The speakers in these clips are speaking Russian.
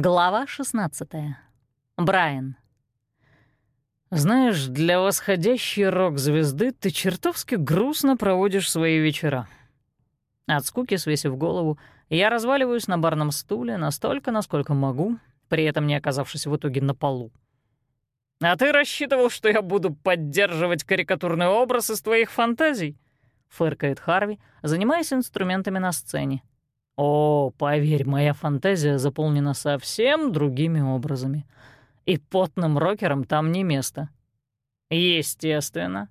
Глава 16. Брайан. Знаешь, для восходящей рок-звезды ты чертовски грустно проводишь свои вечера. От скуки, свесив голову, я разваливаюсь на барном стуле настолько, насколько могу, при этом не оказавшись в итоге на полу. «А ты рассчитывал, что я буду поддерживать карикатурный образ из твоих фантазий?» — фыркает Харви, занимаясь инструментами на сцене. «О, поверь, моя фантазия заполнена совсем другими образами. И потным рокерам там не место». «Естественно».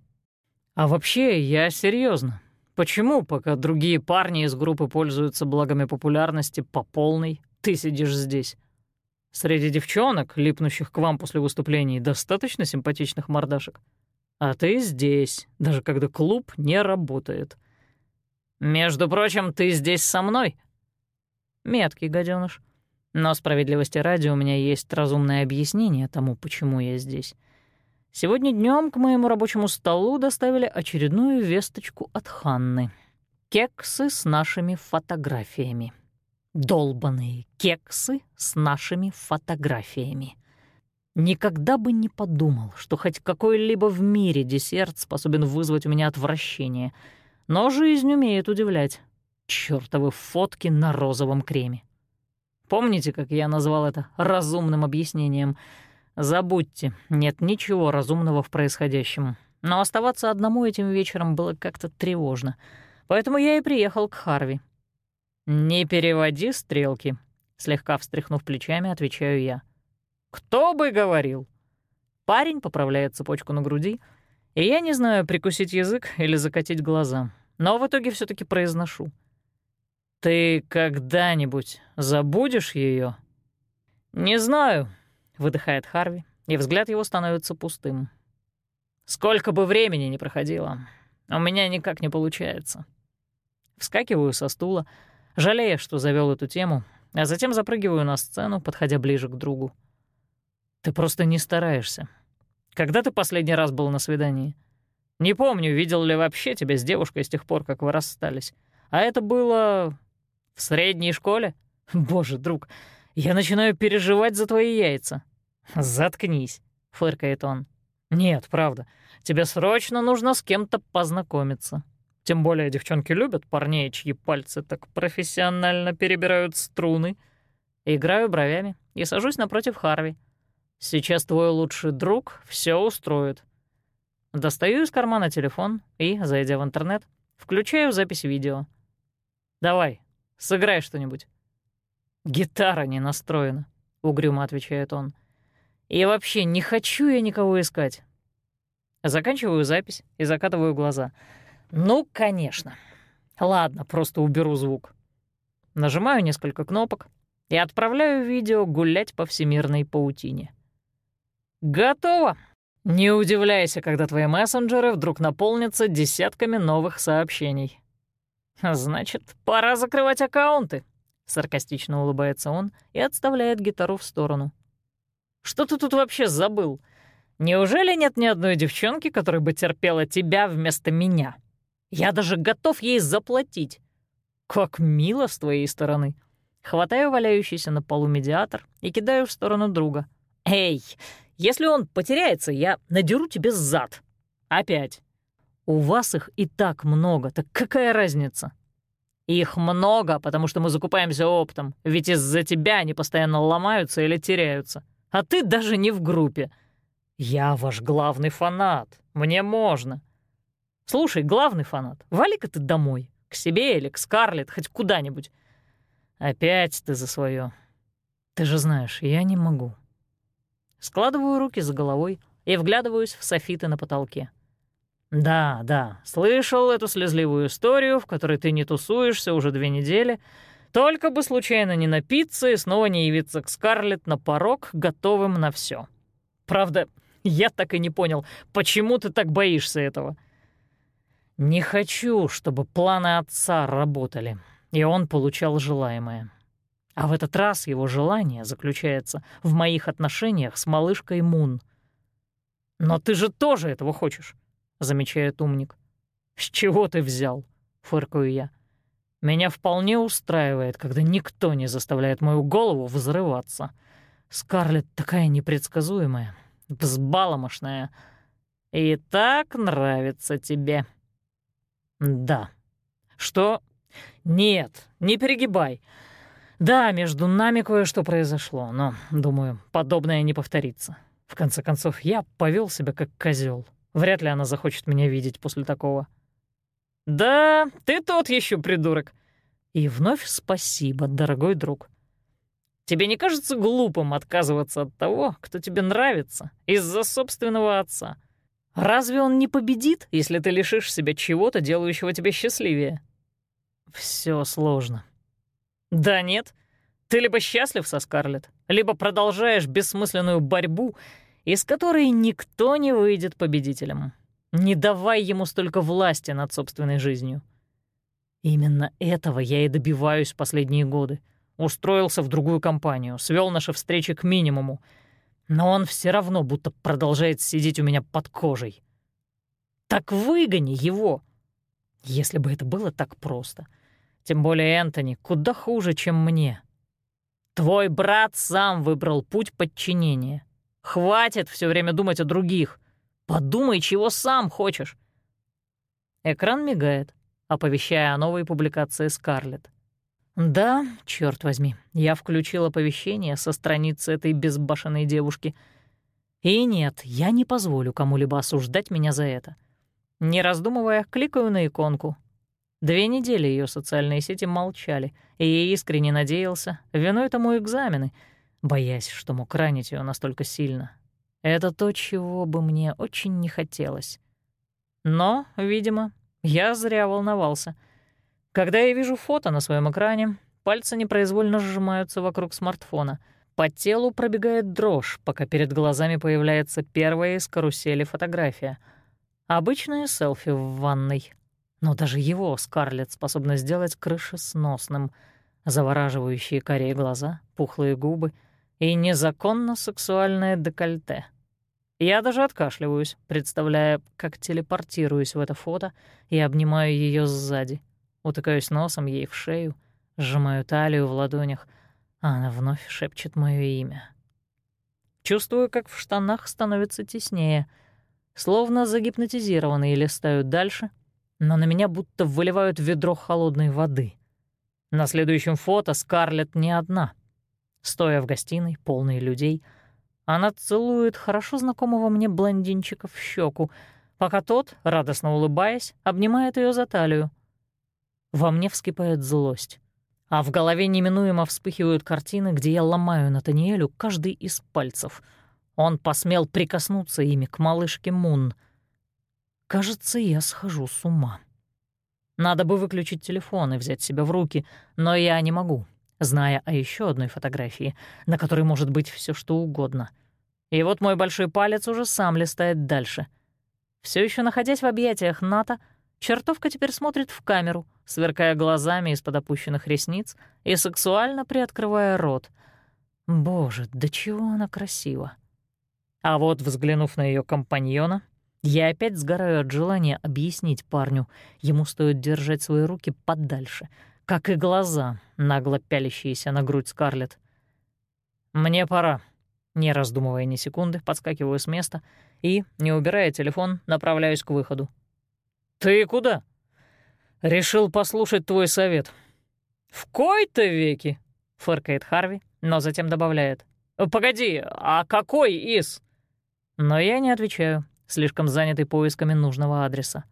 «А вообще, я серьезно. Почему, пока другие парни из группы пользуются благами популярности по полной, ты сидишь здесь?» Среди девчонок, липнущих к вам после выступлений, достаточно симпатичных мордашек. А ты здесь, даже когда клуб не работает. Между прочим, ты здесь со мной. Меткий гаденыш. Но справедливости ради у меня есть разумное объяснение тому, почему я здесь. Сегодня днем к моему рабочему столу доставили очередную весточку от Ханны. Кексы с нашими фотографиями долбанные кексы с нашими фотографиями. Никогда бы не подумал, что хоть какой-либо в мире десерт способен вызвать у меня отвращение. Но жизнь умеет удивлять. Чёртовы фотки на розовом креме. Помните, как я назвал это разумным объяснением? Забудьте, нет ничего разумного в происходящем. Но оставаться одному этим вечером было как-то тревожно. Поэтому я и приехал к Харви. «Не переводи стрелки», — слегка встряхнув плечами, отвечаю я. «Кто бы говорил?» Парень поправляет цепочку на груди, и я не знаю, прикусить язык или закатить глаза, но в итоге все таки произношу. «Ты когда-нибудь забудешь ее? «Не знаю», — выдыхает Харви, и взгляд его становится пустым. «Сколько бы времени ни проходило, у меня никак не получается». Вскакиваю со стула, — жалея, что завел эту тему, а затем запрыгиваю на сцену, подходя ближе к другу. «Ты просто не стараешься. Когда ты последний раз был на свидании? Не помню, видел ли вообще тебя с девушкой с тех пор, как вы расстались. А это было... в средней школе? Боже, друг, я начинаю переживать за твои яйца». «Заткнись», — фыркает он. «Нет, правда, тебе срочно нужно с кем-то познакомиться». Тем более девчонки любят парней, чьи пальцы так профессионально перебирают струны. Играю бровями и сажусь напротив Харви. Сейчас твой лучший друг все устроит. Достаю из кармана телефон и, зайдя в интернет, включаю запись видео. «Давай, сыграй что-нибудь». «Гитара не настроена», — угрюмо отвечает он. «И вообще, не хочу я никого искать». Заканчиваю запись и закатываю глаза — ну, конечно. Ладно, просто уберу звук. Нажимаю несколько кнопок и отправляю видео гулять по всемирной паутине. Готово. Не удивляйся, когда твои мессенджеры вдруг наполнятся десятками новых сообщений. Значит, пора закрывать аккаунты. Саркастично улыбается он и отставляет гитару в сторону. Что ты тут вообще забыл? Неужели нет ни одной девчонки, которая бы терпела тебя вместо меня? Я даже готов ей заплатить. Как мило с твоей стороны. Хватаю валяющийся на полу медиатор и кидаю в сторону друга. Эй, если он потеряется, я надеру тебе зад. Опять. У вас их и так много, так какая разница? Их много, потому что мы закупаемся оптом, ведь из-за тебя они постоянно ломаются или теряются. А ты даже не в группе. Я ваш главный фанат, мне можно. Слушай, главный фанат, вали-ка ты домой. К себе или к Скарлетт, хоть куда-нибудь. Опять ты за свое. Ты же знаешь, я не могу. Складываю руки за головой и вглядываюсь в софиты на потолке. Да, да, слышал эту слезливую историю, в которой ты не тусуешься уже две недели, только бы случайно не напиться и снова не явиться к Скарлетт на порог, готовым на все. Правда, я так и не понял, почему ты так боишься этого. Не хочу, чтобы планы отца работали, и он получал желаемое. А в этот раз его желание заключается в моих отношениях с малышкой Мун. «Но ты же тоже этого хочешь», — замечает умник. «С чего ты взял?» — фыркаю я. Меня вполне устраивает, когда никто не заставляет мою голову взрываться. Скарлетт такая непредсказуемая, взбаломошная. И так нравится тебе. Да. Что? Нет, не перегибай. Да, между нами кое-что произошло, но, думаю, подобное не повторится. В конце концов, я повел себя как козел. Вряд ли она захочет меня видеть после такого. Да, ты тот еще придурок. И вновь спасибо, дорогой друг. Тебе не кажется глупым отказываться от того, кто тебе нравится, из-за собственного отца? Разве он не победит, если ты лишишь себя чего-то, делающего тебя счастливее? Все сложно. Да нет. Ты либо счастлив со Скарлетт, либо продолжаешь бессмысленную борьбу, из которой никто не выйдет победителем. Не давай ему столько власти над собственной жизнью. Именно этого я и добиваюсь последние годы. Устроился в другую компанию, свел наши встречи к минимуму, но он все равно будто продолжает сидеть у меня под кожей. Так выгони его! Если бы это было так просто — тем более Энтони куда хуже, чем мне. Твой брат сам выбрал путь подчинения. Хватит все время думать о других. Подумай, чего сам хочешь. Экран мигает, оповещая о новой публикации Скарлетт. Да, черт возьми, я включил оповещение со страницы этой безбашенной девушки. И нет, я не позволю кому-либо осуждать меня за это. Не раздумывая, кликаю на иконку, Две недели ее социальные сети молчали, и я искренне надеялся, виной тому экзамены, боясь, что мог ранить ее настолько сильно. Это то, чего бы мне очень не хотелось. Но, видимо, я зря волновался. Когда я вижу фото на своем экране, пальцы непроизвольно сжимаются вокруг смартфона. По телу пробегает дрожь, пока перед глазами появляется первая из карусели фотография. Обычное селфи в ванной, но даже его Скарлетт способна сделать крышесносным. Завораживающие корей глаза, пухлые губы и незаконно сексуальное декольте. Я даже откашливаюсь, представляя, как телепортируюсь в это фото и обнимаю ее сзади. Утыкаюсь носом ей в шею, сжимаю талию в ладонях, а она вновь шепчет мое имя. Чувствую, как в штанах становится теснее, словно загипнотизированные листают дальше — но на меня будто выливают ведро холодной воды. На следующем фото Скарлетт не одна. Стоя в гостиной, полной людей, она целует хорошо знакомого мне блондинчика в щеку, пока тот, радостно улыбаясь, обнимает ее за талию. Во мне вскипает злость, а в голове неминуемо вспыхивают картины, где я ломаю Натаниэлю каждый из пальцев. Он посмел прикоснуться ими к малышке Мун — Кажется, я схожу с ума. Надо бы выключить телефон и взять себя в руки, но я не могу, зная о еще одной фотографии, на которой может быть все что угодно. И вот мой большой палец уже сам листает дальше. Все еще находясь в объятиях Ната, чертовка теперь смотрит в камеру, сверкая глазами из-под опущенных ресниц и сексуально приоткрывая рот. Боже, до чего она красива. А вот, взглянув на ее компаньона, я опять сгораю от желания объяснить парню. Ему стоит держать свои руки подальше, как и глаза, нагло пялящиеся на грудь Скарлетт. «Мне пора», — не раздумывая ни секунды, подскакиваю с места и, не убирая телефон, направляюсь к выходу. «Ты куда?» «Решил послушать твой совет». «В кой-то веки», — фыркает Харви, но затем добавляет. «Погоди, а какой из?» Но я не отвечаю, слишком занятый поисками нужного адреса.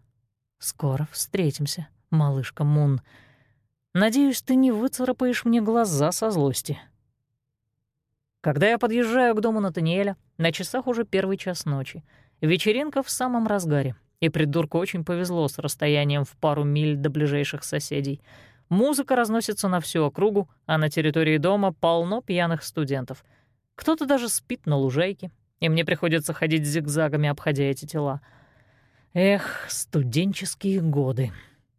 «Скоро встретимся, малышка Мун. Надеюсь, ты не выцарапаешь мне глаза со злости». Когда я подъезжаю к дому Натаниэля, на часах уже первый час ночи. Вечеринка в самом разгаре, и придурку очень повезло с расстоянием в пару миль до ближайших соседей. Музыка разносится на всю округу, а на территории дома полно пьяных студентов. Кто-то даже спит на лужайке, и мне приходится ходить зигзагами, обходя эти тела. Эх, студенческие годы.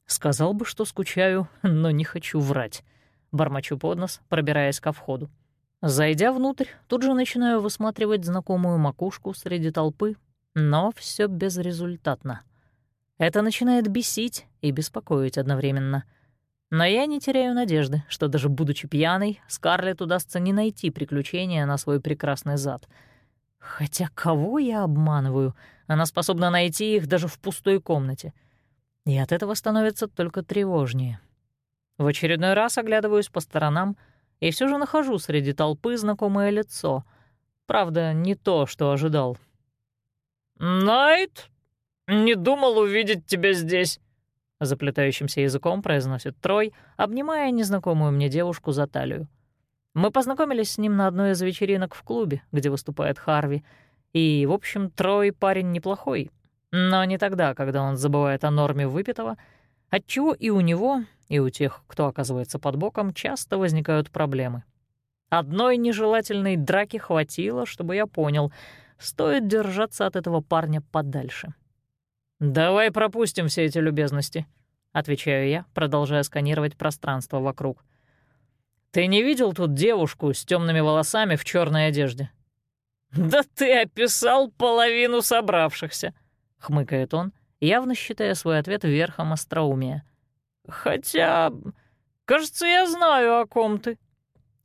Сказал бы, что скучаю, но не хочу врать. Бормочу под нос, пробираясь ко входу. Зайдя внутрь, тут же начинаю высматривать знакомую макушку среди толпы, но все безрезультатно. Это начинает бесить и беспокоить одновременно. Но я не теряю надежды, что даже будучи пьяной, Скарлетт удастся не найти приключения на свой прекрасный зад. Хотя кого я обманываю? Она способна найти их даже в пустой комнате. И от этого становится только тревожнее. В очередной раз оглядываюсь по сторонам и все же нахожу среди толпы знакомое лицо. Правда, не то, что ожидал. «Найт, не думал увидеть тебя здесь», — заплетающимся языком произносит Трой, обнимая незнакомую мне девушку за талию. Мы познакомились с ним на одной из вечеринок в клубе, где выступает Харви, и, в общем, Трой парень неплохой, но не тогда, когда он забывает о норме выпитого, отчего и у него, и у тех, кто оказывается под боком, часто возникают проблемы. Одной нежелательной драки хватило, чтобы я понял, стоит держаться от этого парня подальше. «Давай пропустим все эти любезности», — отвечаю я, продолжая сканировать пространство вокруг. «Ты не видел тут девушку с темными волосами в черной одежде?» «Да ты описал половину собравшихся», — хмыкает он, явно считая свой ответ верхом остроумия. «Хотя, кажется, я знаю, о ком ты».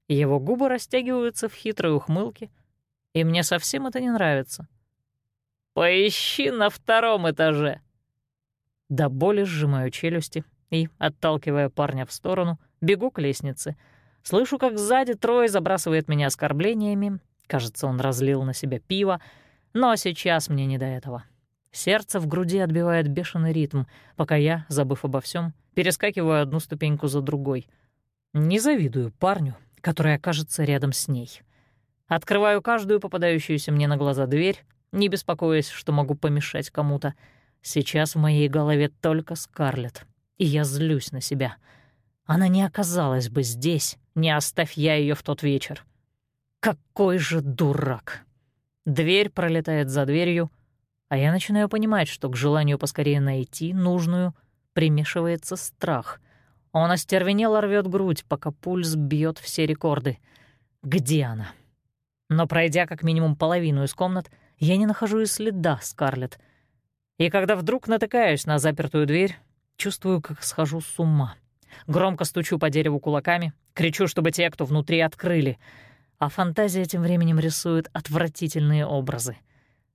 Его губы растягиваются в хитрой ухмылке, и мне совсем это не нравится. «Поищи на втором этаже». До боли сжимаю челюсти и, отталкивая парня в сторону, бегу к лестнице. Слышу, как сзади трое забрасывает меня оскорблениями. Кажется, он разлил на себя пиво, но сейчас мне не до этого. Сердце в груди отбивает бешеный ритм, пока я, забыв обо всем, перескакиваю одну ступеньку за другой. Не завидую парню, который окажется рядом с ней. Открываю каждую попадающуюся мне на глаза дверь, не беспокоясь, что могу помешать кому-то. Сейчас в моей голове только Скарлетт, и я злюсь на себя. Она не оказалась бы здесь, не оставь я ее в тот вечер. Какой же дурак! Дверь пролетает за дверью, а я начинаю понимать, что к желанию поскорее найти нужную примешивается страх. Он остервенело рвет грудь, пока пульс бьет все рекорды. Где она? Но пройдя как минимум половину из комнат, я не нахожу и следа Скарлетт. И когда вдруг натыкаюсь на запертую дверь, чувствую, как схожу с ума. Громко стучу по дереву кулаками, кричу, чтобы те, кто внутри, открыли. А фантазия тем временем рисует отвратительные образы.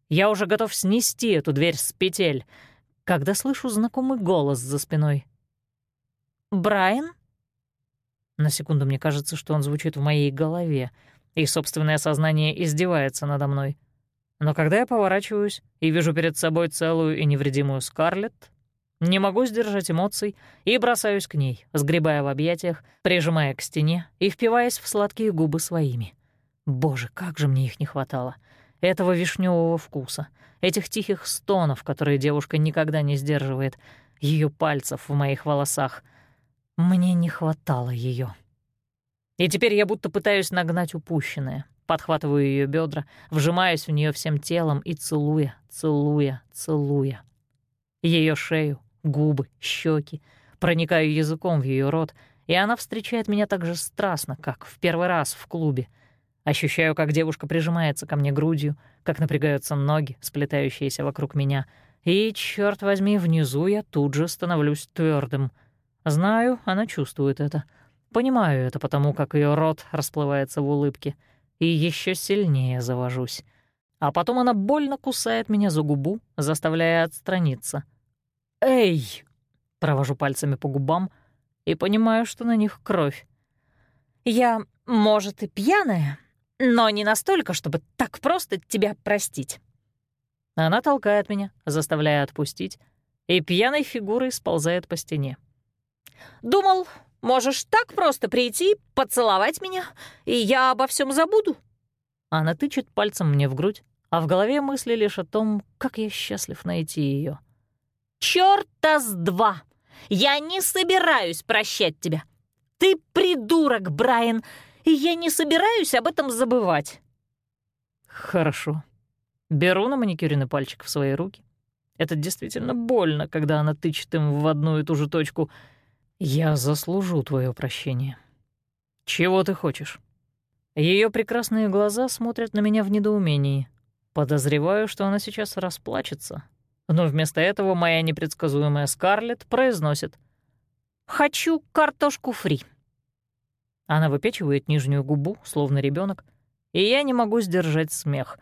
Я уже готов снести эту дверь с петель, когда слышу знакомый голос за спиной. «Брайан?» На секунду мне кажется, что он звучит в моей голове — и собственное сознание издевается надо мной. Но когда я поворачиваюсь и вижу перед собой целую и невредимую Скарлетт, не могу сдержать эмоций и бросаюсь к ней, сгребая в объятиях, прижимая к стене и впиваясь в сладкие губы своими. Боже, как же мне их не хватало. Этого вишневого вкуса, этих тихих стонов, которые девушка никогда не сдерживает, ее пальцев в моих волосах. Мне не хватало ее. И теперь я будто пытаюсь нагнать упущенное. Подхватываю ее бедра, вжимаюсь в нее всем телом и целуя, целуя, целуя. Ее шею, губы, щеки. Проникаю языком в ее рот, и она встречает меня так же страстно, как в первый раз в клубе. Ощущаю, как девушка прижимается ко мне грудью, как напрягаются ноги, сплетающиеся вокруг меня. И, черт возьми, внизу я тут же становлюсь твердым. Знаю, она чувствует это — Понимаю это потому, как ее рот расплывается в улыбке, и еще сильнее завожусь. А потом она больно кусает меня за губу, заставляя отстраниться. «Эй!» — провожу пальцами по губам и понимаю, что на них кровь. «Я, может, и пьяная, но не настолько, чтобы так просто тебя простить». Она толкает меня, заставляя отпустить, и пьяной фигурой сползает по стене. «Думал, Можешь так просто прийти, поцеловать меня, и я обо всем забуду». Она тычет пальцем мне в грудь, а в голове мысли лишь о том, как я счастлив найти ее. «Чёрта с два! Я не собираюсь прощать тебя! Ты придурок, Брайан, и я не собираюсь об этом забывать!» «Хорошо. Беру на маникюренный пальчик в свои руки. Это действительно больно, когда она тычет им в одну и ту же точку — «Я заслужу твое прощение. Чего ты хочешь?» Ее прекрасные глаза смотрят на меня в недоумении. Подозреваю, что она сейчас расплачется. Но вместо этого моя непредсказуемая Скарлетт произносит. «Хочу картошку фри». Она выпечивает нижнюю губу, словно ребенок, и я не могу сдержать смех.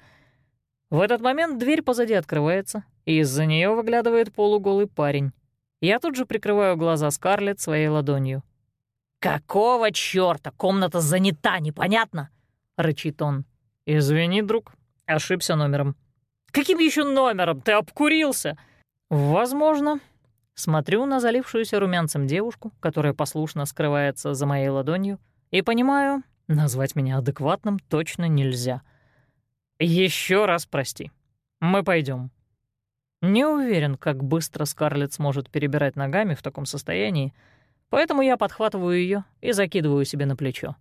В этот момент дверь позади открывается, и из-за нее выглядывает полуголый парень. Я тут же прикрываю глаза Скарлетт своей ладонью. «Какого чёрта? Комната занята, непонятно?» — рычит он. «Извини, друг, ошибся номером». «Каким еще номером? Ты обкурился?» «Возможно». Смотрю на залившуюся румянцем девушку, которая послушно скрывается за моей ладонью, и понимаю, назвать меня адекватным точно нельзя. Еще раз прости. Мы пойдем. Не уверен, как быстро Скарлетт сможет перебирать ногами в таком состоянии, поэтому я подхватываю ее и закидываю себе на плечо.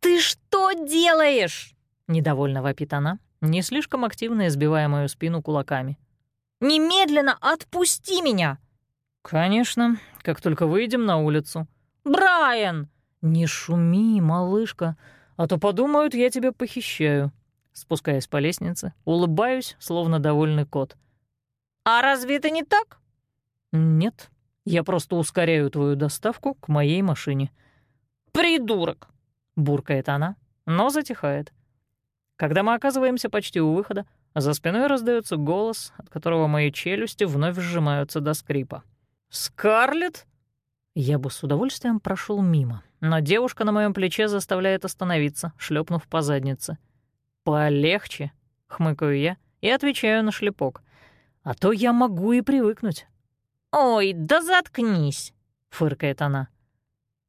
«Ты что делаешь?» — недовольно вопит она, не слишком активно избивая мою спину кулаками. «Немедленно отпусти меня!» «Конечно, как только выйдем на улицу». «Брайан!» «Не шуми, малышка, а то подумают, я тебя похищаю». Спускаясь по лестнице, улыбаюсь, словно довольный кот. «А разве это не так?» «Нет, я просто ускоряю твою доставку к моей машине». «Придурок!» — буркает она, но затихает. Когда мы оказываемся почти у выхода, за спиной раздается голос, от которого мои челюсти вновь сжимаются до скрипа. «Скарлетт?» Я бы с удовольствием прошел мимо, но девушка на моем плече заставляет остановиться, шлепнув по заднице. «Полегче», — хмыкаю я и отвечаю на шлепок. «А то я могу и привыкнуть». «Ой, да заткнись», — фыркает она.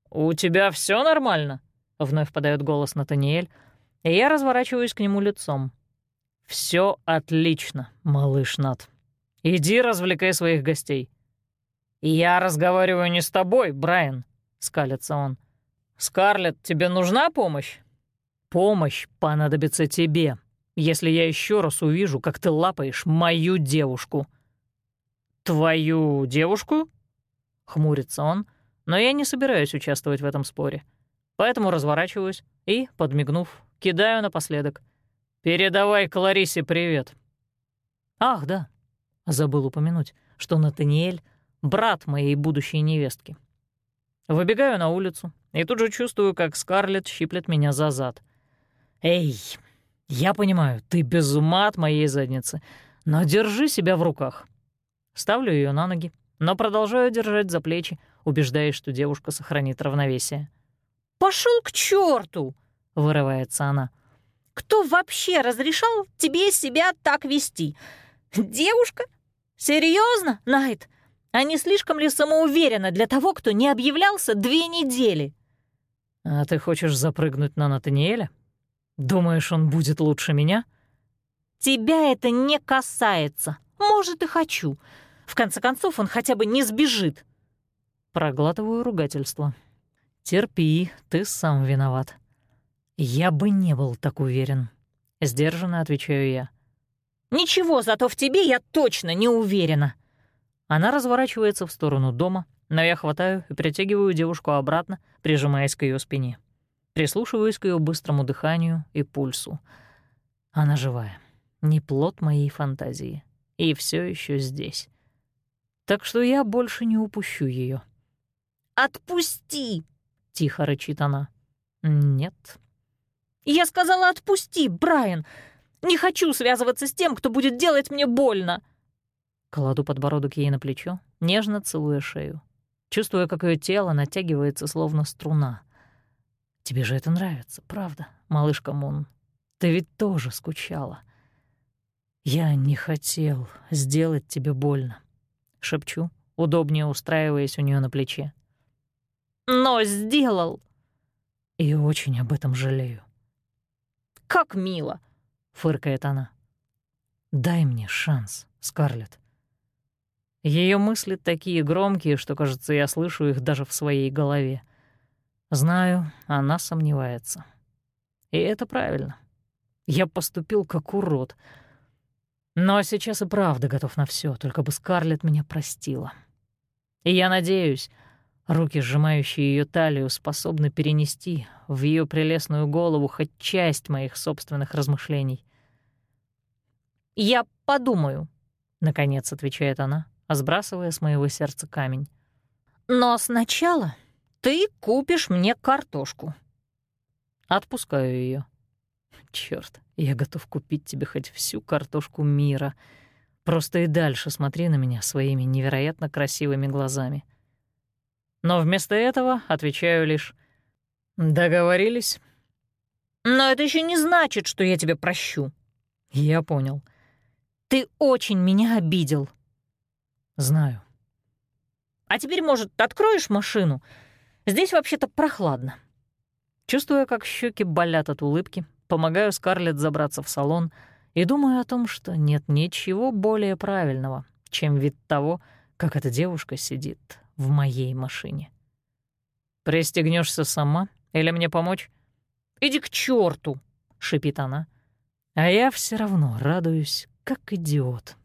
«У тебя все нормально?» — вновь подает голос Натаниэль, и я разворачиваюсь к нему лицом. Все отлично, малыш Нат. Иди развлекай своих гостей». «Я разговариваю не с тобой, Брайан», — скалится он. «Скарлетт, тебе нужна помощь?» «Помощь понадобится тебе, если я еще раз увижу, как ты лапаешь мою девушку». «Твою девушку?» — хмурится он, но я не собираюсь участвовать в этом споре. Поэтому разворачиваюсь и, подмигнув, кидаю напоследок. «Передавай Кларисе привет». Ах, да, забыл упомянуть, что Натаниэль — брат моей будущей невестки. Выбегаю на улицу и тут же чувствую, как Скарлетт щиплет меня за зад. «Эй, я понимаю, ты без ума от моей задницы, но держи себя в руках». Ставлю ее на ноги, но продолжаю держать за плечи, убеждаясь, что девушка сохранит равновесие. Пошел к черту! вырывается она. «Кто вообще разрешал тебе себя так вести? Девушка? Серьезно, Найт? А не слишком ли самоуверенно для того, кто не объявлялся две недели?» «А ты хочешь запрыгнуть на Натаниэля? Думаешь, он будет лучше меня?» «Тебя это не касается. Может, и хочу. В конце концов, он хотя бы не сбежит». Проглатываю ругательство. «Терпи, ты сам виноват». «Я бы не был так уверен», — сдержанно отвечаю я. «Ничего, зато в тебе я точно не уверена». Она разворачивается в сторону дома, но я хватаю и притягиваю девушку обратно, прижимаясь к ее спине. Прислушиваюсь к ее быстрому дыханию и пульсу. Она живая, не плод моей фантазии, и все еще здесь. Так что я больше не упущу ее. «Отпусти!» — тихо рычит она. «Нет», я сказала, отпусти, Брайан. Не хочу связываться с тем, кто будет делать мне больно. Кладу подбородок ей на плечо, нежно целуя шею. Чувствуя, как ее тело натягивается, словно струна. Тебе же это нравится, правда, малышка Мун? Ты ведь тоже скучала. Я не хотел сделать тебе больно. Шепчу, удобнее устраиваясь у нее на плече. Но сделал. И очень об этом жалею. Как мило!» — фыркает она. «Дай мне шанс, Скарлетт». Ее мысли такие громкие, что, кажется, я слышу их даже в своей голове. Знаю, она сомневается. И это правильно. Я поступил как урод. Но сейчас и правда готов на все, только бы Скарлетт меня простила. И я надеюсь, Руки, сжимающие ее талию, способны перенести в ее прелестную голову хоть часть моих собственных размышлений. «Я подумаю», — наконец отвечает она, сбрасывая с моего сердца камень. Но сначала ты купишь мне картошку. Отпускаю ее. Черт, я готов купить тебе хоть всю картошку мира. Просто и дальше смотри на меня своими невероятно красивыми глазами. Но вместо этого отвечаю лишь «Договорились?» Но это еще не значит, что я тебя прощу. Я понял. Ты очень меня обидел. Знаю. А теперь, может, откроешь машину? Здесь вообще-то прохладно. Чувствуя, как щеки болят от улыбки, помогаю Скарлетт забраться в салон и думаю о том, что нет ничего более правильного, чем вид того, как эта девушка сидит в моей машине. Пристегнешься сама или мне помочь? «Иди к черту! шипит она. А я все равно радуюсь, как идиот.